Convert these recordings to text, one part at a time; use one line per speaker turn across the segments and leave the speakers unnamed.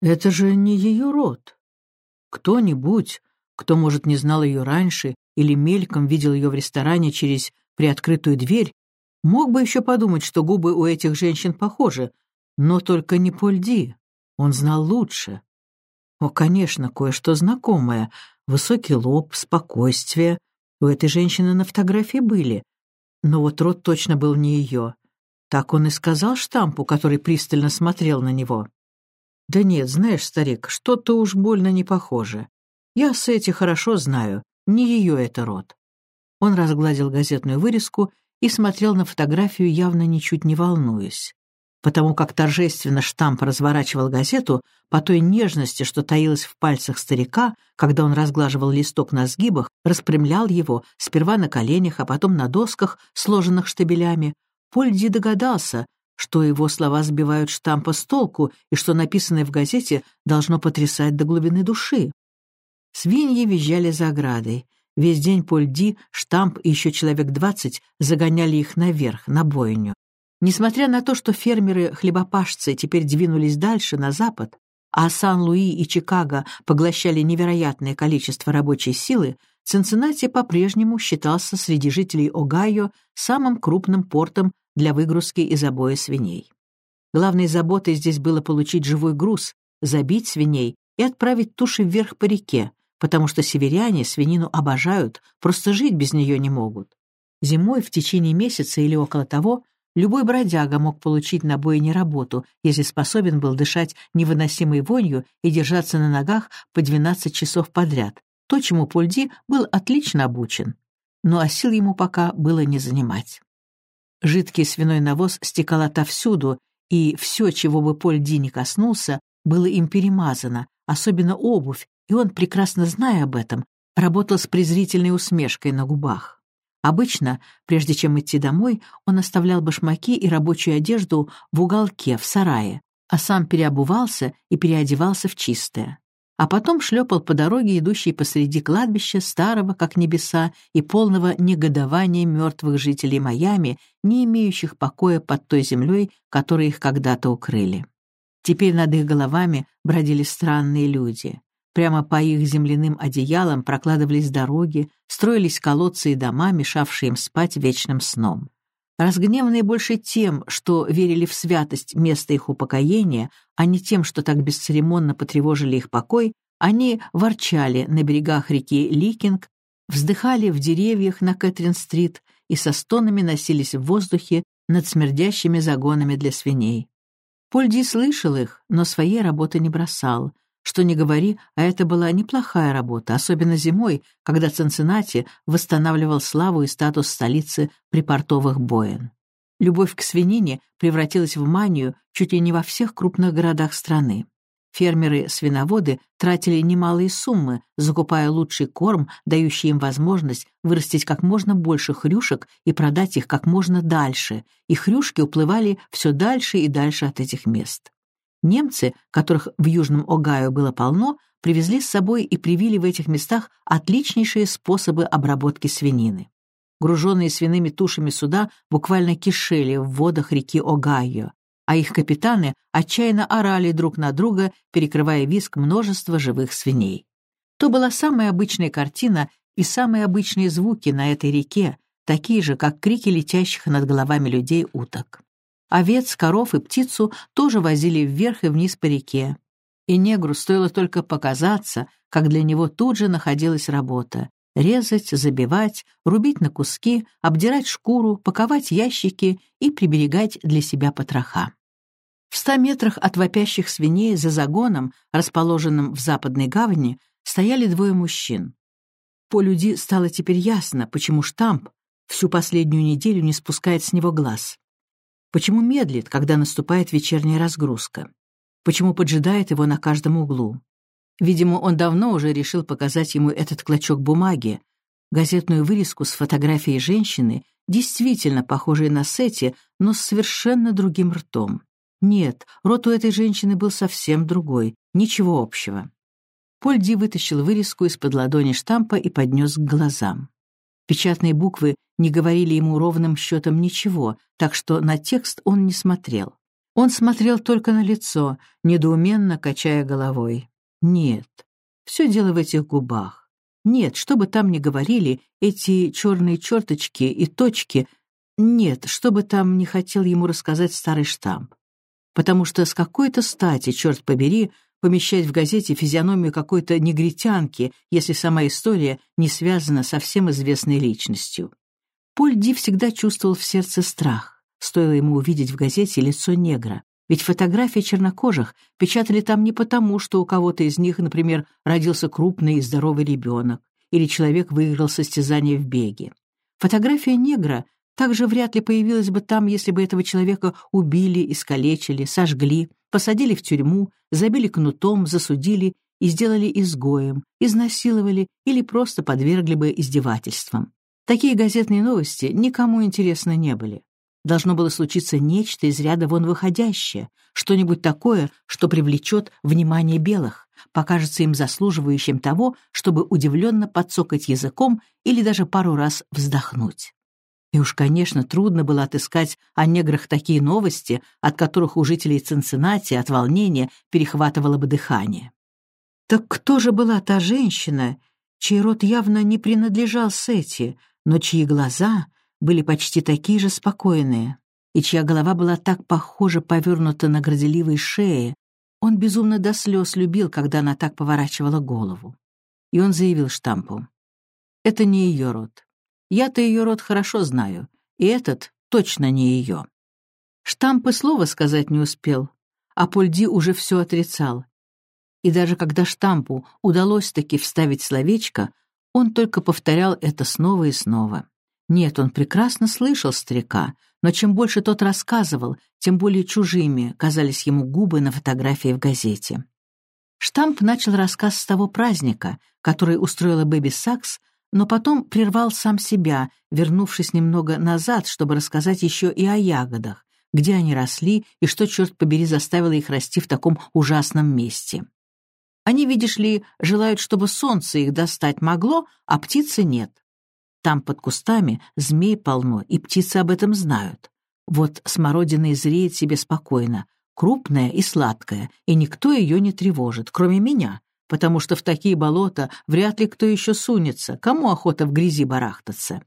Это же не ее род. Кто-нибудь, кто, может, не знал ее раньше или мельком видел ее в ресторане через приоткрытую дверь, мог бы еще подумать, что губы у этих женщин похожи, но только не Польди. Он знал лучше. О, конечно, кое-что знакомое. Высокий лоб, спокойствие. У этой женщины на фотографии были. Но вот рот точно был не ее. Так он и сказал штампу, который пристально смотрел на него. «Да нет, знаешь, старик, что-то уж больно не похоже. Я Сэти хорошо знаю, не ее это род». Он разгладил газетную вырезку и смотрел на фотографию, явно ничуть не волнуясь. Потому как торжественно штамп разворачивал газету, по той нежности, что таилась в пальцах старика, когда он разглаживал листок на сгибах, распрямлял его, сперва на коленях, а потом на досках, сложенных штабелями, Польди догадался, что его слова сбивают штампа с толку и что написанное в газете должно потрясать до глубины души. Свиньи визжали за оградой. Весь день Польди, штамп и еще человек двадцать загоняли их наверх, на бойню. Несмотря на то, что фермеры-хлебопашцы теперь двинулись дальше, на запад, а Сан-Луи и Чикаго поглощали невероятное количество рабочей силы, Цинциннати по-прежнему считался среди жителей Огайо самым крупным портом для выгрузки и забоя свиней. Главной заботой здесь было получить живой груз, забить свиней и отправить туши вверх по реке, потому что северяне свинину обожают, просто жить без нее не могут. Зимой в течение месяца или около того любой бродяга мог получить на бойне работу, если способен был дышать невыносимой вонью и держаться на ногах по 12 часов подряд, то, чему Польди был отлично обучен. Но а сил ему пока было не занимать. Жидкий свиной навоз стекал отовсюду, и все, чего бы Поль Ди не коснулся, было им перемазано, особенно обувь, и он, прекрасно зная об этом, работал с презрительной усмешкой на губах. Обычно, прежде чем идти домой, он оставлял башмаки и рабочую одежду в уголке, в сарае, а сам переобувался и переодевался в чистое а потом шлепал по дороге, идущей посреди кладбища, старого, как небеса, и полного негодования мертвых жителей Майами, не имеющих покоя под той землей, которой их когда-то укрыли. Теперь над их головами бродили странные люди. Прямо по их земляным одеялам прокладывались дороги, строились колодцы и дома, мешавшие им спать вечным сном. Разгневанные больше тем, что верили в святость места их упокоения, а не тем, что так бесцеремонно потревожили их покой, они ворчали на берегах реки Ликинг, вздыхали в деревьях на Кэтрин-стрит и со стонами носились в воздухе над смердящими загонами для свиней. Польди слышал их, но своей работы не бросал — что не говори, а это была неплохая работа, особенно зимой, когда Цинциннати восстанавливал славу и статус столицы припортовых боен. Любовь к свинине превратилась в манию чуть ли не во всех крупных городах страны. Фермеры-свиноводы тратили немалые суммы, закупая лучший корм, дающий им возможность вырастить как можно больше хрюшек и продать их как можно дальше, и хрюшки уплывали все дальше и дальше от этих мест. Немцы, которых в Южном Огайо было полно, привезли с собой и привили в этих местах отличнейшие способы обработки свинины. Груженные свиными тушами суда буквально кишели в водах реки Огайо, а их капитаны отчаянно орали друг на друга, перекрывая виск множества живых свиней. То была самая обычная картина и самые обычные звуки на этой реке, такие же, как крики летящих над головами людей уток. Овец, коров и птицу тоже возили вверх и вниз по реке. И негру стоило только показаться, как для него тут же находилась работа — резать, забивать, рубить на куски, обдирать шкуру, паковать ящики и приберегать для себя потроха. В ста метрах от вопящих свиней за загоном, расположенным в западной гавани, стояли двое мужчин. По люди стало теперь ясно, почему штамп всю последнюю неделю не спускает с него глаз. Почему медлит, когда наступает вечерняя разгрузка? Почему поджидает его на каждом углу? Видимо, он давно уже решил показать ему этот клочок бумаги, газетную вырезку с фотографией женщины, действительно похожей на Сети, но с совершенно другим ртом. Нет, рот у этой женщины был совсем другой, ничего общего. Поль Ди вытащил вырезку из-под ладони штампа и поднес к глазам. Печатные буквы не говорили ему ровным счетом ничего, так что на текст он не смотрел. Он смотрел только на лицо, недоуменно качая головой. Нет, все дело в этих губах. Нет, что бы там ни говорили, эти черные черточки и точки, нет, что бы там ни хотел ему рассказать старый штамп. Потому что с какой-то стати, черт побери, помещать в газете физиономию какой-то негритянки, если сама история не связана со всем известной личностью. Поль Ди всегда чувствовал в сердце страх. Стоило ему увидеть в газете лицо негра. Ведь фотографии чернокожих печатали там не потому, что у кого-то из них, например, родился крупный и здоровый ребенок, или человек выиграл состязание в беге. Фотография негра также вряд ли появилась бы там, если бы этого человека убили, искалечили, сожгли, посадили в тюрьму, забили кнутом, засудили и сделали изгоем, изнасиловали или просто подвергли бы издевательствам. Такие газетные новости никому интересны не были должно было случиться нечто из ряда вон выходящее, что-нибудь такое, что привлечет внимание белых, покажется им заслуживающим того, чтобы удивленно подсокать языком или даже пару раз вздохнуть. И уж, конечно, трудно было отыскать о неграх такие новости, от которых у жителей Цинциннати от волнения перехватывало бы дыхание. Так кто же была та женщина, чей род явно не принадлежал Сети, но чьи глаза были почти такие же спокойные, и чья голова была так похоже повернута на горделивой шее, он безумно до слез любил, когда она так поворачивала голову. И он заявил штампу. «Это не ее род. Я-то ее род хорошо знаю, и этот точно не ее». Штамп и слова сказать не успел, а Польди уже все отрицал. И даже когда штампу удалось таки вставить словечко, он только повторял это снова и снова. Нет, он прекрасно слышал старика, но чем больше тот рассказывал, тем более чужими казались ему губы на фотографии в газете. Штамп начал рассказ с того праздника, который устроила Бэби Сакс, но потом прервал сам себя, вернувшись немного назад, чтобы рассказать еще и о ягодах, где они росли и что, черт побери, заставило их расти в таком ужасном месте. Они, видишь ли, желают, чтобы солнце их достать могло, а птицы нет. Там под кустами змей полно, и птицы об этом знают. Вот смородина зреет себе спокойно, крупная и сладкая, и никто ее не тревожит, кроме меня, потому что в такие болота вряд ли кто еще сунется, кому охота в грязи барахтаться.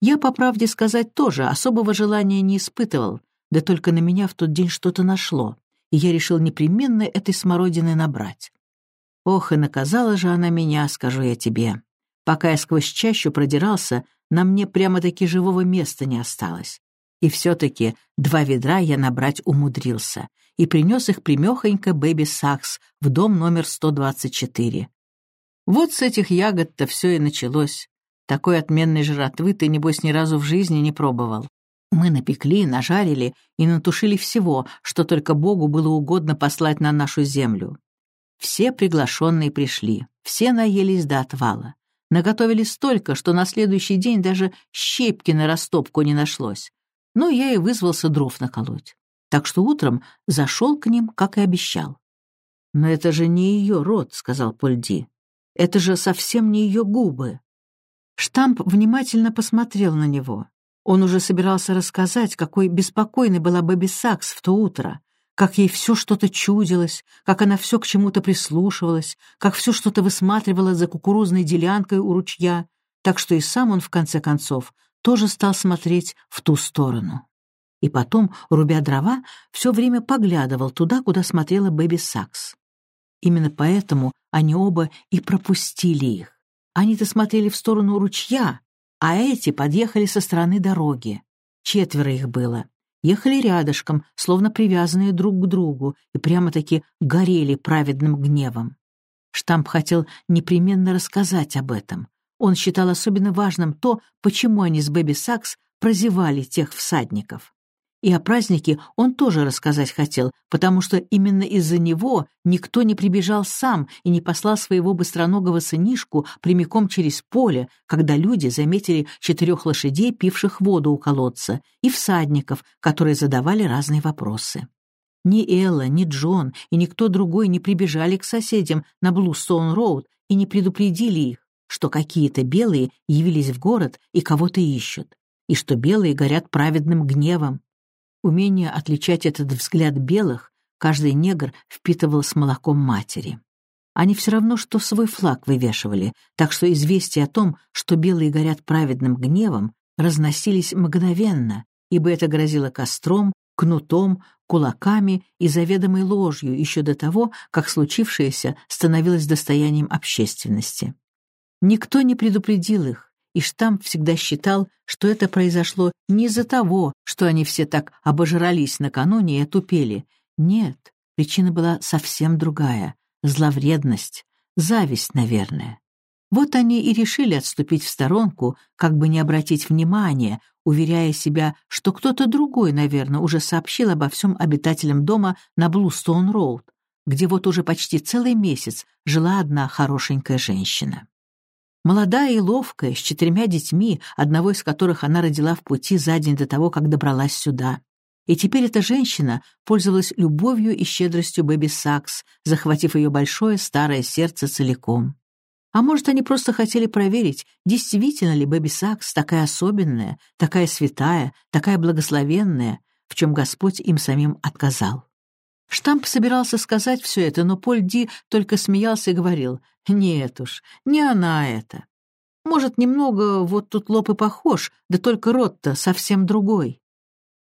Я, по правде сказать, тоже особого желания не испытывал, да только на меня в тот день что-то нашло, и я решил непременно этой смородины набрать. Ох, и наказала же она меня, скажу я тебе. Пока я сквозь чащу продирался, на мне прямо-таки живого места не осталось. И все-таки два ведра я набрать умудрился и принес их примехонько Бэби Сакс в дом номер 124. Вот с этих ягод-то все и началось. Такой отменной жратвы ты, небось, ни разу в жизни не пробовал. Мы напекли, нажарили и натушили всего, что только Богу было угодно послать на нашу землю. Все приглашенные пришли, все наелись до отвала. Наготовили столько, что на следующий день даже щепки на растопку не нашлось. Но я и вызвался дров наколоть. Так что утром зашел к ним, как и обещал. «Но это же не ее рот», — сказал Польди. «Это же совсем не ее губы». Штамп внимательно посмотрел на него. Он уже собирался рассказать, какой беспокойной была Бэби Сакс в то утро, как ей все что-то чудилось, как она все к чему-то прислушивалась, как все что-то высматривала за кукурузной делянкой у ручья, так что и сам он, в конце концов, тоже стал смотреть в ту сторону. И потом, рубя дрова, все время поглядывал туда, куда смотрела Бэби Сакс. Именно поэтому они оба и пропустили их. Они-то смотрели в сторону ручья, а эти подъехали со стороны дороги. Четверо их было, ехали рядышком, словно привязанные друг к другу, и прямо-таки горели праведным гневом. Штамп хотел непременно рассказать об этом. Он считал особенно важным то, почему они с Бэби Сакс прозевали тех всадников. И о празднике он тоже рассказать хотел, потому что именно из-за него никто не прибежал сам и не послал своего быстроногого сынишку прямиком через поле, когда люди заметили четырех лошадей, пивших воду у колодца, и всадников, которые задавали разные вопросы. Ни Элла, ни Джон и никто другой не прибежали к соседям на Блустоун-Роуд и не предупредили их, что какие-то белые явились в город и кого-то ищут, и что белые горят праведным гневом, Умение отличать этот взгляд белых каждый негр впитывал с молоком матери. Они все равно, что свой флаг вывешивали, так что известия о том, что белые горят праведным гневом, разносились мгновенно, ибо это грозило костром, кнутом, кулаками и заведомой ложью еще до того, как случившееся становилось достоянием общественности. Никто не предупредил их, и штамп всегда считал, что это произошло не из-за того, что они все так обожрались накануне и отупели. Нет, причина была совсем другая — зловредность, зависть, наверное. Вот они и решили отступить в сторонку, как бы не обратить внимания, уверяя себя, что кто-то другой, наверное, уже сообщил обо всем обитателям дома на Блустоун-Роуд, где вот уже почти целый месяц жила одна хорошенькая женщина. Молодая и ловкая, с четырьмя детьми, одного из которых она родила в пути за день до того, как добралась сюда. И теперь эта женщина пользовалась любовью и щедростью Бэби Сакс, захватив ее большое старое сердце целиком. А может, они просто хотели проверить, действительно ли Бэби Сакс такая особенная, такая святая, такая благословенная, в чем Господь им самим отказал. Штамп собирался сказать все это, но Поль Ди только смеялся и говорил, «Нет уж, не она это. Может, немного вот тут лоб и похож, да только рот-то совсем другой».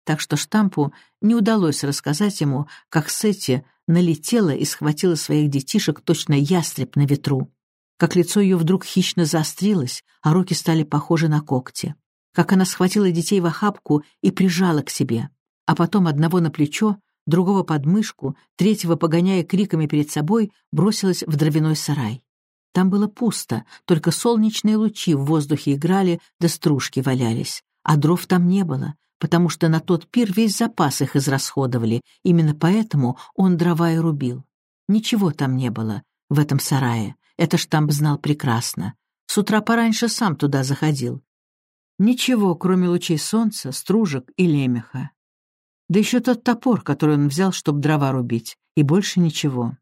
Так что Штампу не удалось рассказать ему, как Сетти налетела и схватила своих детишек точно ястреб на ветру, как лицо ее вдруг хищно заострилось, а руки стали похожи на когти, как она схватила детей в охапку и прижала к себе, а потом одного на плечо, другого под мышку, третьего, погоняя криками перед собой, бросилась в дровяной сарай. Там было пусто, только солнечные лучи в воздухе играли, да стружки валялись. А дров там не было, потому что на тот пир весь запас их израсходовали, именно поэтому он дрова и рубил. Ничего там не было, в этом сарае, это штамп знал прекрасно. С утра пораньше сам туда заходил. Ничего, кроме лучей солнца, стружек и лемеха. Да еще тот топор, который он взял, чтобы дрова рубить, и больше ничего.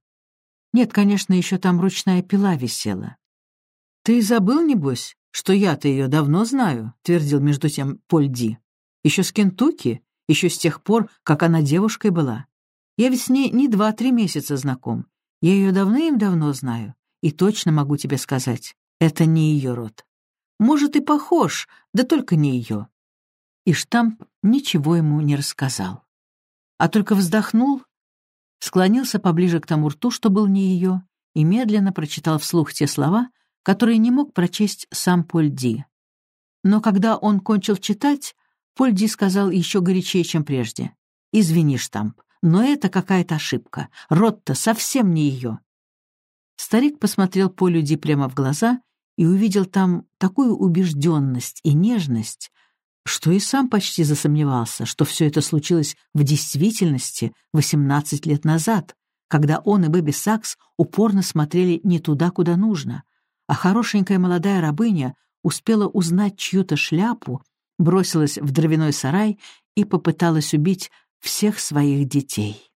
Нет, конечно, еще там ручная пила висела. «Ты забыл, небось, что я-то ее давно знаю?» — твердил между тем Поль Ди. «Еще с Кентукки, еще с тех пор, как она девушкой была. Я ведь с ней не два-три месяца знаком. Я ее давным-давно знаю, и точно могу тебе сказать, это не ее род. Может, и похож, да только не ее и штамп ничего ему не рассказал. А только вздохнул, склонился поближе к тому рту, что был не ее, и медленно прочитал вслух те слова, которые не мог прочесть сам Поль Ди. Но когда он кончил читать, Поль Ди сказал еще горячее, чем прежде. «Извини, штамп, но это какая-то ошибка. Рот-то совсем не ее». Старик посмотрел Полю Ди прямо в глаза и увидел там такую убежденность и нежность, что и сам почти засомневался, что все это случилось в действительности 18 лет назад, когда он и Бэби Сакс упорно смотрели не туда, куда нужно, а хорошенькая молодая рабыня успела узнать чью-то шляпу, бросилась в дровяной сарай и попыталась убить всех своих детей.